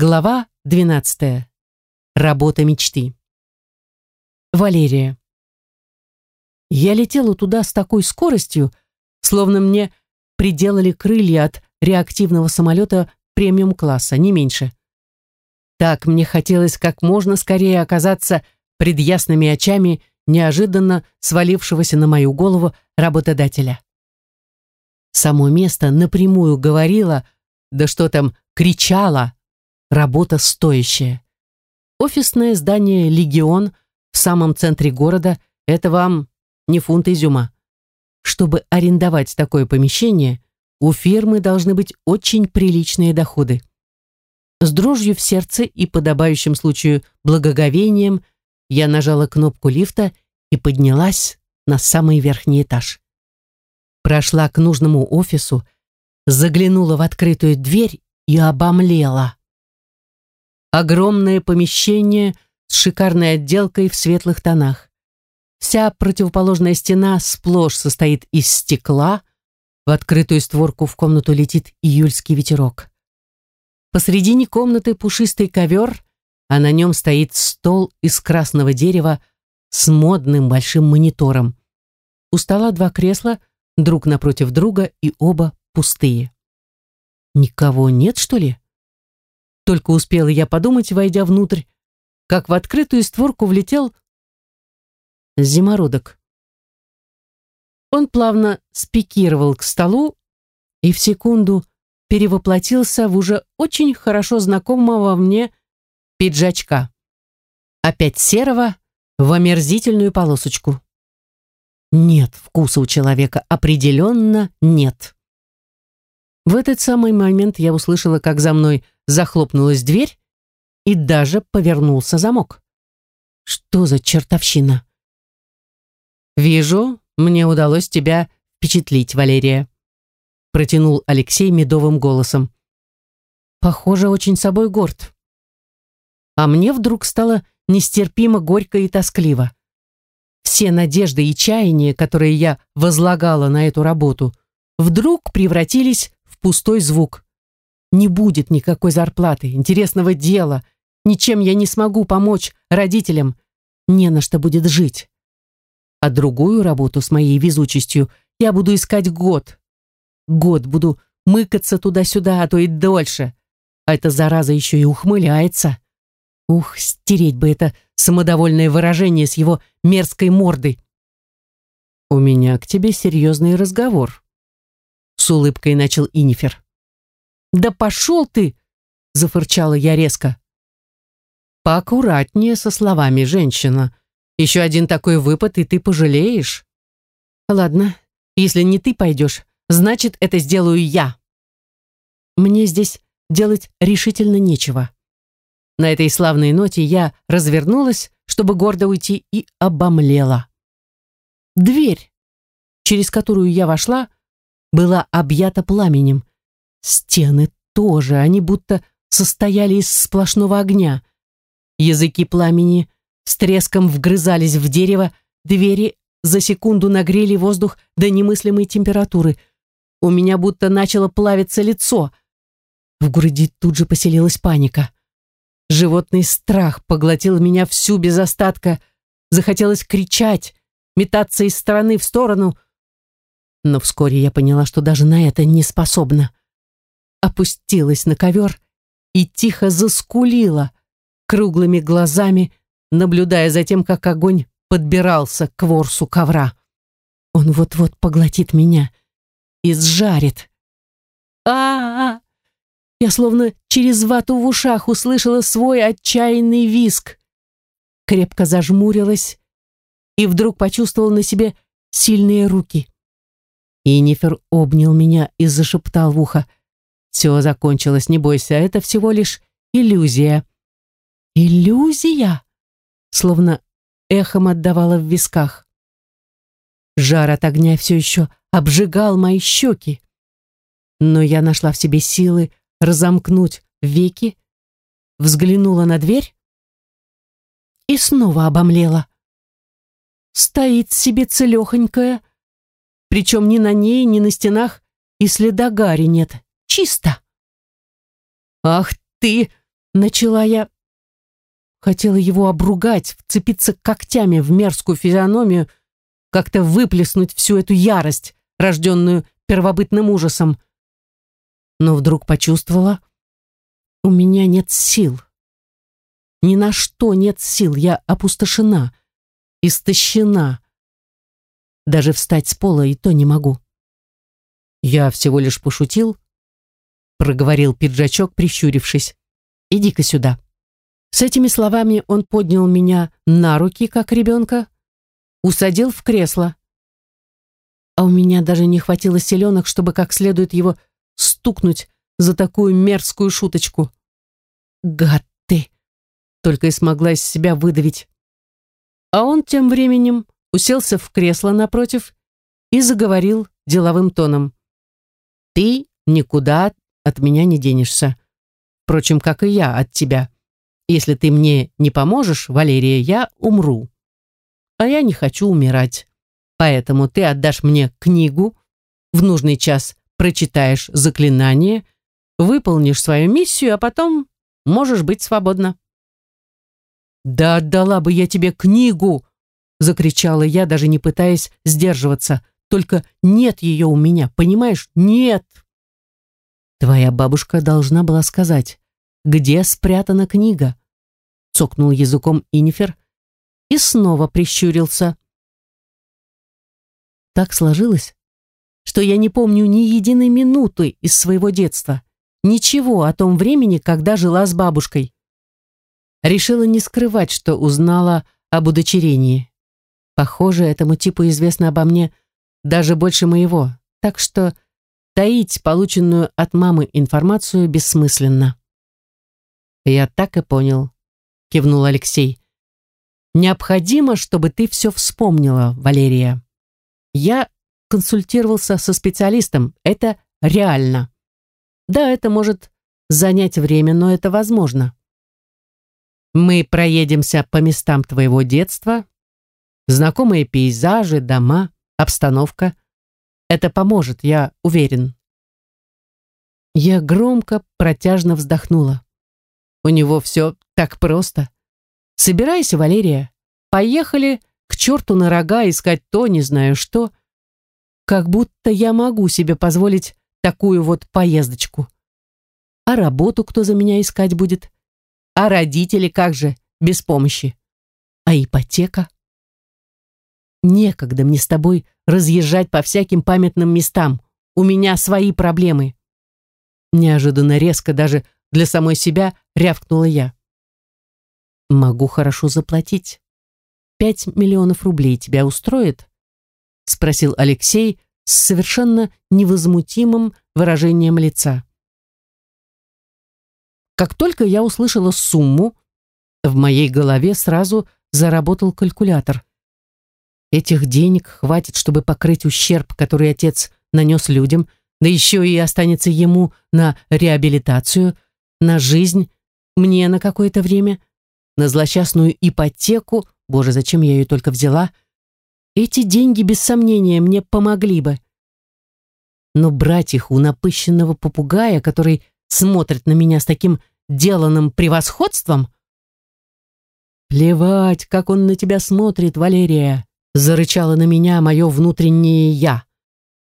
Глава 12. Работа мечты. Валерия. Я летела туда с такой скоростью, словно мне приделали крылья от реактивного самолета премиум-класса, не меньше. Так мне хотелось как можно скорее оказаться пред ясными очами неожиданно свалившегося на мою голову работодателя. Само место напрямую говорило, да что там, кричало Работа стоящая. Офисное здание «Легион» в самом центре города – это вам не фунт изюма. Чтобы арендовать такое помещение, у фирмы должны быть очень приличные доходы. С дрожью в сердце и подобающим случаю благоговением я нажала кнопку лифта и поднялась на самый верхний этаж. Прошла к нужному офису, заглянула в открытую дверь и обомлела. Огромное помещение с шикарной отделкой в светлых тонах. Вся противоположная стена сплошь состоит из стекла. В открытую створку в комнату летит июльский ветерок. Посредине комнаты пушистый ковер, а на нем стоит стол из красного дерева с модным большим монитором. У стола два кресла, друг напротив друга, и оба пустые. Никого нет, что ли? Только успела я подумать, войдя внутрь, как в открытую створку влетел зимородок. Он плавно спикировал к столу и в секунду перевоплотился в уже очень хорошо знакомого мне пиджачка. Опять серого в омерзительную полосочку. Нет вкуса у человека, определенно нет. В этот самый момент я услышала, как за мной захлопнулась дверь и даже повернулся замок. Что за чертовщина? «Вижу, мне удалось тебя впечатлить, Валерия», протянул Алексей медовым голосом. «Похоже, очень собой горд». А мне вдруг стало нестерпимо горько и тоскливо. Все надежды и чаяния, которые я возлагала на эту работу, вдруг превратились пустой звук. Не будет никакой зарплаты, интересного дела, ничем я не смогу помочь родителям, не на что будет жить. А другую работу с моей везучестью я буду искать год. Год буду мыкаться туда-сюда, а то и дольше. А эта зараза еще и ухмыляется. Ух, стереть бы это самодовольное выражение с его мерзкой мордой. «У меня к тебе серьезный разговор», с улыбкой начал Инифер. «Да пошел ты!» — зафырчала я резко. «Поаккуратнее со словами, женщина. Еще один такой выпад, и ты пожалеешь». «Ладно, если не ты пойдешь, значит, это сделаю я». Мне здесь делать решительно нечего. На этой славной ноте я развернулась, чтобы гордо уйти, и обомлела. Дверь, через которую я вошла, была объята пламенем. Стены тоже, они будто состояли из сплошного огня. Языки пламени с треском вгрызались в дерево, двери за секунду нагрели воздух до немыслимой температуры. У меня будто начало плавиться лицо. В груди тут же поселилась паника. Животный страх поглотил меня всю без остатка. Захотелось кричать, метаться из стороны в сторону — но вскоре я поняла, что даже на это не способна. Опустилась на ковер и тихо заскулила, круглыми глазами, наблюдая за тем, как огонь подбирался к ворсу ковра. Он вот-вот поглотит меня и сжарит. а а, -а! Я словно через вату в ушах услышала свой отчаянный виск. Крепко зажмурилась и вдруг почувствовала на себе сильные руки. Инифер обнял меня и зашептал в ухо. «Все закончилось, не бойся, это всего лишь иллюзия». «Иллюзия?» Словно эхом отдавала в висках. Жар от огня все еще обжигал мои щеки. Но я нашла в себе силы разомкнуть веки, взглянула на дверь и снова обомлела. Стоит себе целехонькая, причем ни на ней, ни на стенах и следа Гарри нет. Чисто. «Ах ты, Начала я... Хотела его обругать, вцепиться когтями в мерзкую физиономию, как-то выплеснуть всю эту ярость, рожденную первобытным ужасом. Но вдруг почувствовала, у меня нет сил. Ни на что нет сил, я опустошена, истощена. Даже встать с пола и то не могу. Я всего лишь пошутил, проговорил пиджачок, прищурившись. «Иди-ка сюда». С этими словами он поднял меня на руки, как ребенка, усадил в кресло. А у меня даже не хватило селенок, чтобы как следует его стукнуть за такую мерзкую шуточку. «Гад ты!» Только и смогла из себя выдавить. А он тем временем уселся в кресло напротив и заговорил деловым тоном. «Ты никуда от меня не денешься. Впрочем, как и я от тебя. Если ты мне не поможешь, Валерия, я умру. А я не хочу умирать. Поэтому ты отдашь мне книгу, в нужный час прочитаешь заклинание, выполнишь свою миссию, а потом можешь быть свободна. «Да отдала бы я тебе книгу!» закричала я, даже не пытаясь сдерживаться. «Только нет ее у меня, понимаешь? Нет!» Твоя бабушка должна была сказать, где спрятана книга. Цокнул языком Инифер и снова прищурился. Так сложилось, что я не помню ни единой минуты из своего детства, ничего о том времени, когда жила с бабушкой. Решила не скрывать, что узнала об удочерении. Похоже, этому типу известно обо мне даже больше моего, так что Таить полученную от мамы информацию бессмысленно. «Я так и понял», — кивнул Алексей. «Необходимо, чтобы ты все вспомнила, Валерия. Я консультировался со специалистом, это реально. Да, это может занять время, но это возможно. Мы проедемся по местам твоего детства, знакомые пейзажи, дома, обстановка — это поможет, я уверен. Я громко, протяжно вздохнула. У него все так просто. Собирайся, Валерия. Поехали к черту на рога искать то, не знаю что. Как будто я могу себе позволить такую вот поездочку. А работу кто за меня искать будет? А родители как же, без помощи? А ипотека? Некогда мне с тобой разъезжать по всяким памятным местам. У меня свои проблемы. Неожиданно резко даже для самой себя рявкнула я. Могу хорошо заплатить. Пять миллионов рублей тебя устроит? Спросил Алексей с совершенно невозмутимым выражением лица. Как только я услышала сумму, в моей голове сразу заработал калькулятор. Этих денег хватит, чтобы покрыть ущерб, который отец нанес людям, да еще и останется ему на реабилитацию, на жизнь, мне на какое-то время, на злосчастную ипотеку, боже, зачем я ее только взяла, эти деньги, без сомнения, мне помогли бы. Но брать их у напыщенного попугая, который смотрит на меня с таким деланным превосходством... Плевать, как он на тебя смотрит, Валерия зарычало на меня мое внутреннее «я».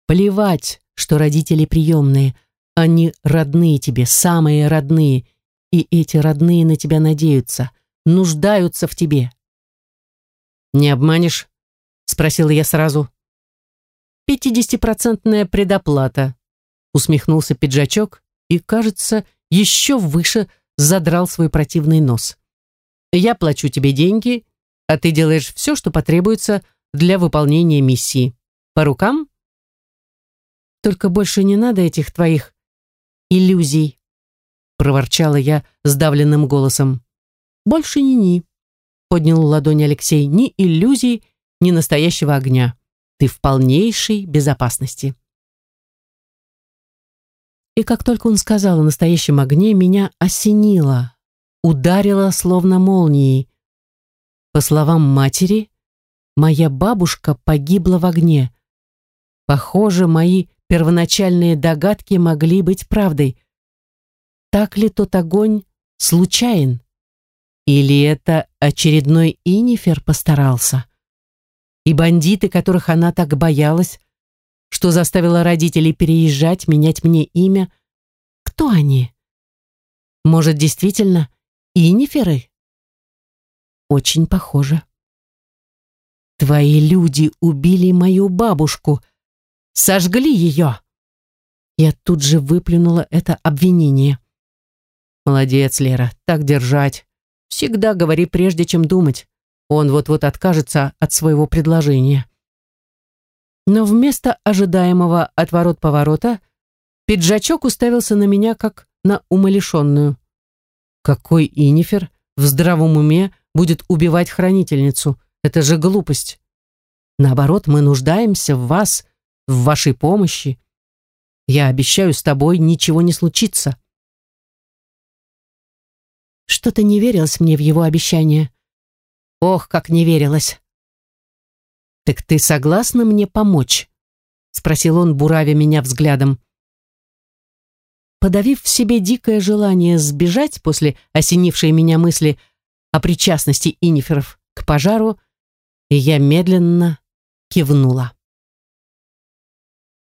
Плевать, что родители приемные, они родные тебе, самые родные, и эти родные на тебя надеются, нуждаются в тебе. «Не обманешь?» — спросила я сразу. «Пятидесятипроцентная предоплата», — усмехнулся пиджачок и, кажется, еще выше задрал свой противный нос. «Я плачу тебе деньги, а ты делаешь все, что потребуется для выполнения миссии. По рукам? Только больше не надо этих твоих иллюзий, проворчала я сдавленным голосом. Больше ни-ни, поднял ладонь Алексей, ни иллюзий, ни настоящего огня. Ты в полнейшей безопасности. И как только он сказал о настоящем огне, меня осенило, ударило словно молнией. По словам матери, моя бабушка погибла в огне. Похоже, мои первоначальные догадки могли быть правдой. Так ли тот огонь случайен? Или это очередной Инифер постарался? И бандиты, которых она так боялась, что заставила родителей переезжать, менять мне имя, кто они? Может, действительно Иниферы? Очень похоже. Твои люди убили мою бабушку, сожгли ее. Я тут же выплюнула это обвинение. Молодец, Лера, так держать. Всегда говори прежде, чем думать. Он вот-вот откажется от своего предложения. Но вместо ожидаемого отворот-поворота пиджачок уставился на меня, как на умалишенную. Какой Инифер в здравом уме будет убивать хранительницу? Это же глупость. Наоборот, мы нуждаемся в вас, в вашей помощи. Я обещаю, с тобой ничего не случится. Что-то не верилось мне в его обещание. Ох, как не верилось. «Так ты согласна мне помочь?» — спросил он, буравя меня взглядом. Подавив в себе дикое желание сбежать после осенившей меня мысли о причастности Иниферов к пожару, я медленно кивнула.